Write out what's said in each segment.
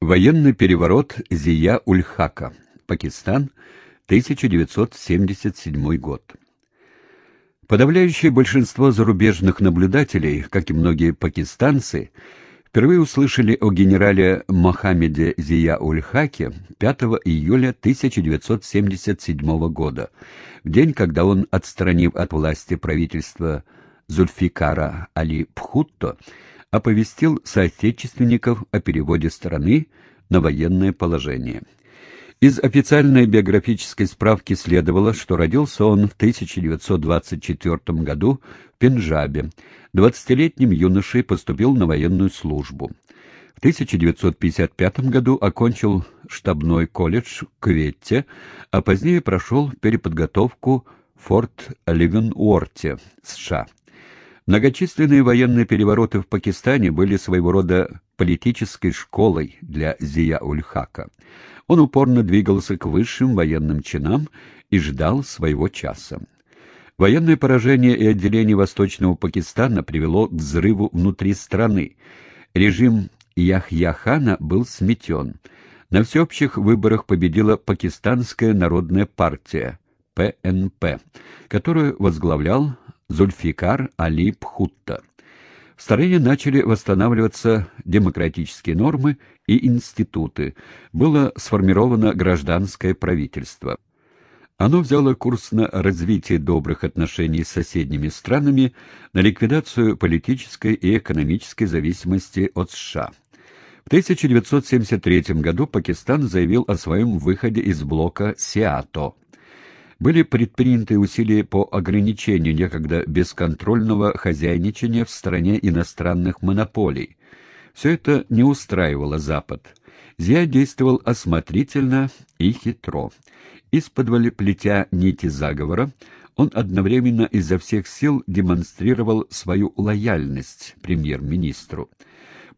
Военный переворот Зия-Ульхака. Пакистан, 1977 год. Подавляющее большинство зарубежных наблюдателей, как и многие пакистанцы, впервые услышали о генерале Мохаммеде Зия-Ульхаке 5 июля 1977 года, в день, когда он, отстранив от власти правительства Зульфикара Али Пхутто, оповестил соотечественников о переводе страны на военное положение. Из официальной биографической справки следовало, что родился он в 1924 году в Пенджабе. 20-летним юношей поступил на военную службу. В 1955 году окончил штабной колледж в Кветте, а позднее прошел переподготовку в Форт Ливенуорте, США. Многочисленные военные перевороты в Пакистане были своего рода политической школой для Зия-Ульхака. Он упорно двигался к высшим военным чинам и ждал своего часа. Военное поражение и отделение Восточного Пакистана привело к взрыву внутри страны. Режим Яхья-хана был сметен. На всеобщих выборах победила Пакистанская народная партия, ПНП, которую возглавлял Зульфикар Али Пхутта. В стране начали восстанавливаться демократические нормы и институты. Было сформировано гражданское правительство. Оно взяло курс на развитие добрых отношений с соседними странами, на ликвидацию политической и экономической зависимости от США. В 1973 году Пакистан заявил о своем выходе из блока СИАТО были предприняты усилия по ограничению некогда бесконтрольного хозяйничания в стране иностранных монополий. Все это не устраивало Запад. Зия действовал осмотрительно и хитро. Из-под плетя нити заговора, он одновременно изо всех сил демонстрировал свою лояльность премьер-министру.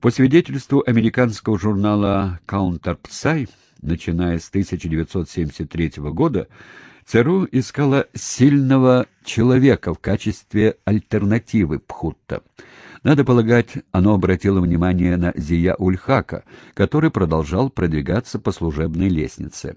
По свидетельству американского журнала «Counter Psy», начиная с 1973 года, ЦРУ искала сильного человека в качестве альтернативы Пхутта. Надо полагать, оно обратило внимание на Зия Ульхака, который продолжал продвигаться по служебной лестнице.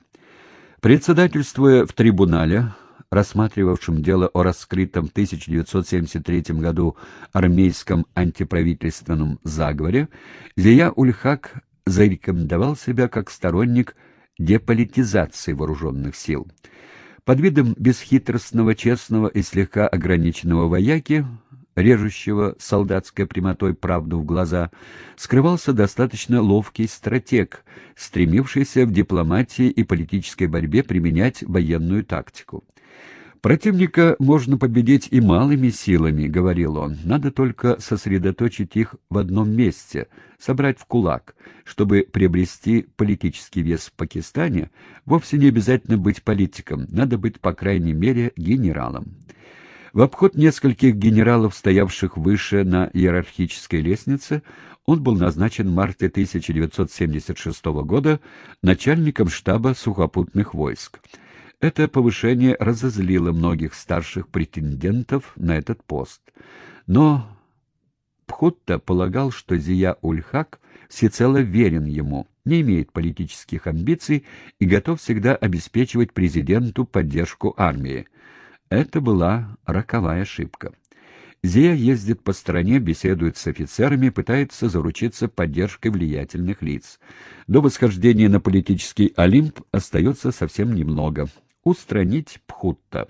Председательствуя в трибунале, рассматривавшем дело о раскрытом в 1973 году армейском антиправительственном заговоре, Зия Ульхак зарекомендовал себя как сторонник деполитизации вооруженных сил. Под видом бесхитростного, честного и слегка ограниченного вояки, режущего солдатской прямотой правду в глаза, скрывался достаточно ловкий стратег, стремившийся в дипломатии и политической борьбе применять военную тактику. «Противника можно победить и малыми силами», — говорил он. «Надо только сосредоточить их в одном месте, собрать в кулак. Чтобы приобрести политический вес в Пакистане, вовсе не обязательно быть политиком, надо быть, по крайней мере, генералом». В обход нескольких генералов, стоявших выше на иерархической лестнице, он был назначен в марте 1976 года начальником штаба сухопутных войск. Это повышение разозлило многих старших претендентов на этот пост. Но Пхутта полагал, что Зия-Ульхак всецело верен ему, не имеет политических амбиций и готов всегда обеспечивать президенту поддержку армии. Это была роковая ошибка. Зия ездит по стране, беседует с офицерами, пытается заручиться поддержкой влиятельных лиц. До восхождения на политический Олимп остается совсем немного устранить Пхутта.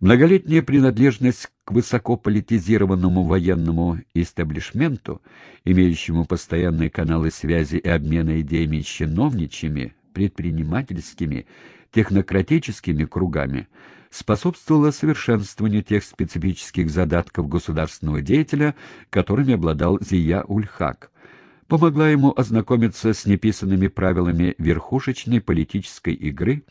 Многолетняя принадлежность к высокополитизированному военному истеблишменту, имеющему постоянные каналы связи и обмена идеями с чиновничьими, предпринимательскими, технократическими кругами, способствовала совершенствованию тех специфических задатков государственного деятеля, которыми обладал Зия Ульхак, помогла ему ознакомиться с неписанными правилами верхушечной политической игры,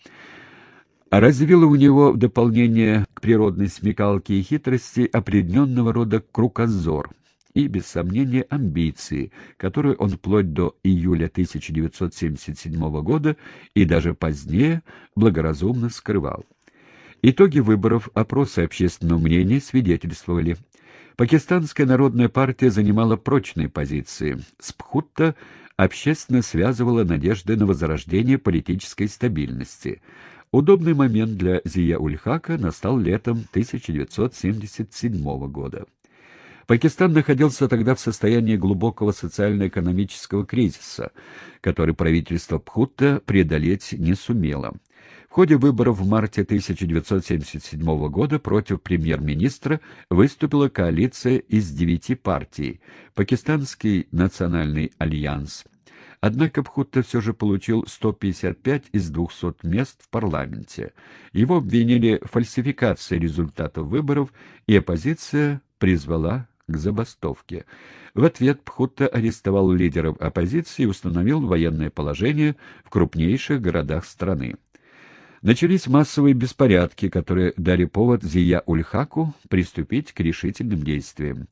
развила у него в дополнение к природной смекалке и хитрости определенного рода кругозор и, без сомнения, амбиции, которые он вплоть до июля 1977 года и даже позднее благоразумно скрывал. Итоги выборов, опросы общественного мнения свидетельствовали. Пакистанская народная партия занимала прочные позиции. С Пхутта общественно связывала надежды на возрождение политической стабильности. Удобный момент для Зия-Ульхака настал летом 1977 года. Пакистан находился тогда в состоянии глубокого социально-экономического кризиса, который правительство Пхутта преодолеть не сумело. В ходе выборов в марте 1977 года против премьер-министра выступила коалиция из девяти партий «Пакистанский национальный альянс». Однако Пхутта все же получил 155 из 200 мест в парламенте. Его обвинили в фальсификации результатов выборов, и оппозиция призвала к забастовке. В ответ Пхутта арестовал лидеров оппозиции и установил военное положение в крупнейших городах страны. Начались массовые беспорядки, которые дали повод Зия-Ульхаку приступить к решительным действиям.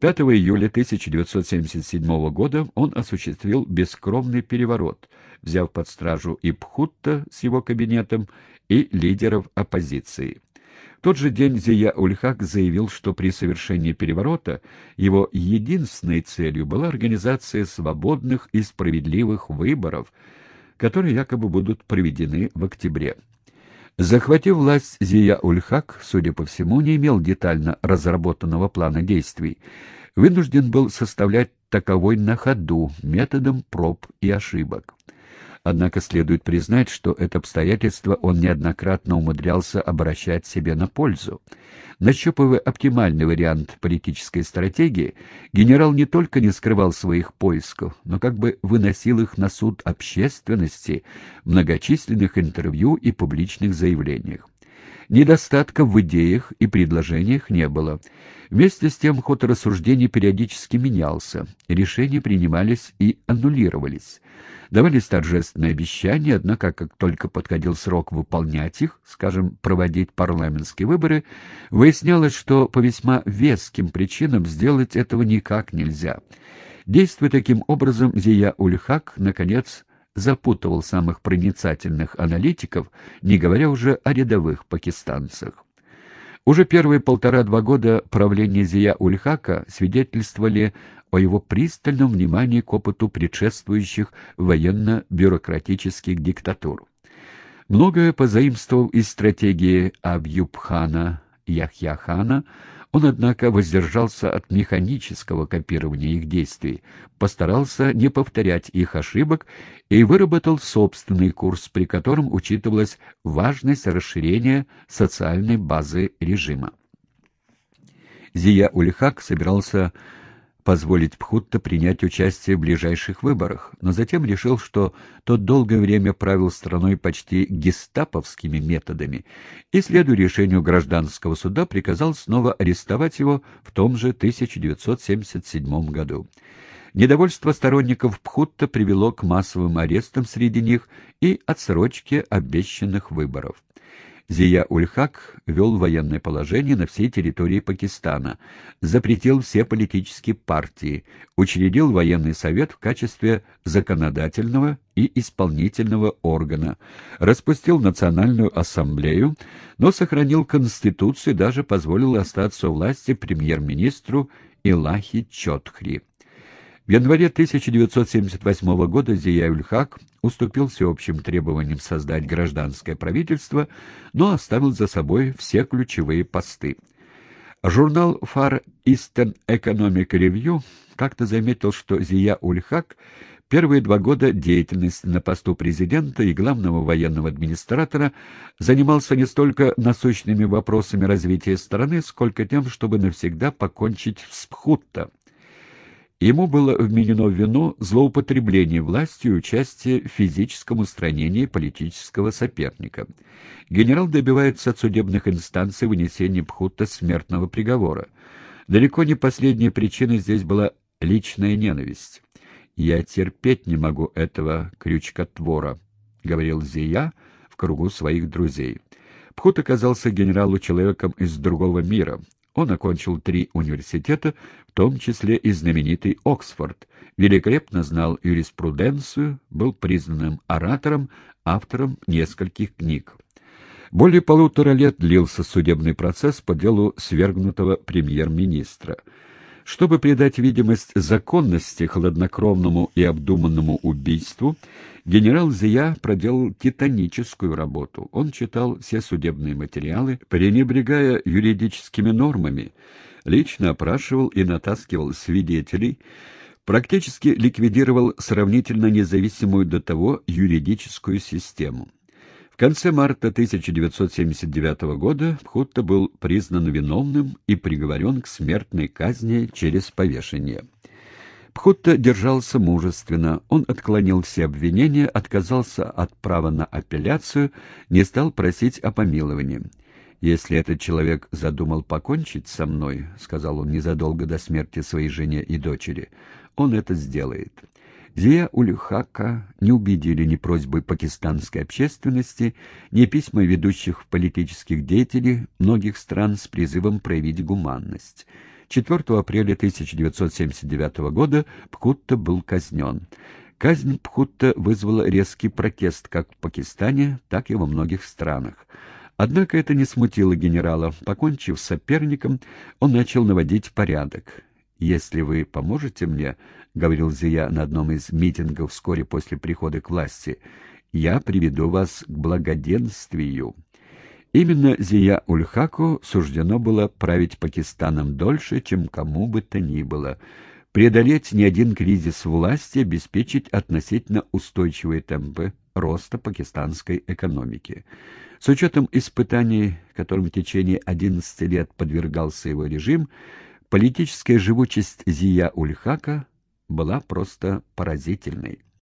5 июля 1977 года он осуществил бескровный переворот, взяв под стражу и Пхутта с его кабинетом, и лидеров оппозиции. В тот же день Зия-Ульхак заявил, что при совершении переворота его единственной целью была организация свободных и справедливых выборов – которые якобы будут проведены в октябре. Захватив власть, Зия-Ульхак, судя по всему, не имел детально разработанного плана действий. Вынужден был составлять таковой на ходу, методом проб и ошибок. Однако следует признать, что это обстоятельство он неоднократно умудрялся обращать себе на пользу. Нащупывая оптимальный вариант политической стратегии, генерал не только не скрывал своих поисков, но как бы выносил их на суд общественности в многочисленных интервью и публичных заявлениях. Недостатков в идеях и предложениях не было. Вместе с тем ход рассуждений периодически менялся, решения принимались и аннулировались. Давались торжественные обещания, однако, как только подходил срок выполнять их, скажем, проводить парламентские выборы, выяснялось, что по весьма веским причинам сделать этого никак нельзя. Действуя таким образом, Зия Ульхак, наконец, запутывал самых проницательных аналитиков, не говоря уже о рядовых пакистанцах. Уже первые полтора-два года правления Зия Ульхака свидетельствовали о его пристальном внимании к опыту предшествующих военно-бюрократических диктатур. Многое позаимствовал из стратегии Абьюбхана Яхьяхана, он, однако, воздержался от механического копирования их действий, постарался не повторять их ошибок и выработал собственный курс, при котором учитывалась важность расширения социальной базы режима. Зия Ульхак собирался позволить Пхутта принять участие в ближайших выборах, но затем решил, что тот долгое время правил страной почти гестаповскими методами, и, следуя решению гражданского суда, приказал снова арестовать его в том же 1977 году. Недовольство сторонников Пхутта привело к массовым арестам среди них и отсрочке обещанных выборов. Зия-Ульхак вел военное положение на всей территории Пакистана, запретил все политические партии, учредил военный совет в качестве законодательного и исполнительного органа, распустил Национальную ассамблею, но сохранил Конституцию и даже позволил остаться у власти премьер-министру Илахи Чотхри. В январе 1978 года Зияюль-Хак уступил всеобщим требованиям создать гражданское правительство, но оставил за собой все ключевые посты. Журнал Far Eastern Economic Review как-то заметил, что Зия Ульхак первые два года деятельности на посту президента и главного военного администратора занимался не столько насущными вопросами развития страны, сколько тем, чтобы навсегда покончить с Пхутта, Ему было вменено в вину злоупотребление властью и участие в физическом устранении политического соперника. Генерал добивается от судебных инстанций вынесения Пхута смертного приговора. Далеко не последней причиной здесь была личная ненависть. «Я терпеть не могу этого крючкотвора», — говорил Зия в кругу своих друзей. Пхут оказался генералу человеком из другого мира. Он окончил три университета, в том числе и знаменитый Оксфорд, великолепно знал юриспруденцию, был признанным оратором, автором нескольких книг. Более полутора лет длился судебный процесс по делу свергнутого премьер-министра. Чтобы придать видимость законности хладнокровному и обдуманному убийству, генерал Зия проделал титаническую работу. Он читал все судебные материалы, пренебрегая юридическими нормами, лично опрашивал и натаскивал свидетелей, практически ликвидировал сравнительно независимую до того юридическую систему. В конце марта 1979 года Пхутта был признан виновным и приговорен к смертной казни через повешение. Пхутта держался мужественно, он отклонил все обвинения, отказался от права на апелляцию, не стал просить о помиловании. «Если этот человек задумал покончить со мной», — сказал он незадолго до смерти своей жене и дочери, — «он это сделает». Зия Ульхака не убедили ни просьбы пакистанской общественности, ни письма ведущих политических деятелей многих стран с призывом проявить гуманность. 4 апреля 1979 года Пхутта был казнен. Казнь Пхутта вызвала резкий протест как в Пакистане, так и во многих странах. Однако это не смутило генерала. Покончив с соперником, он начал наводить порядок. «Если вы поможете мне», — говорил Зия на одном из митингов вскоре после прихода к власти, — «я приведу вас к благоденствию». Именно Зия Ульхаку суждено было править Пакистаном дольше, чем кому бы то ни было, преодолеть ни один кризис власти, обеспечить относительно устойчивые темпы роста пакистанской экономики. С учетом испытаний, которым в течение 11 лет подвергался его режим, политическая живучесть Зия Ульхака была просто поразительной.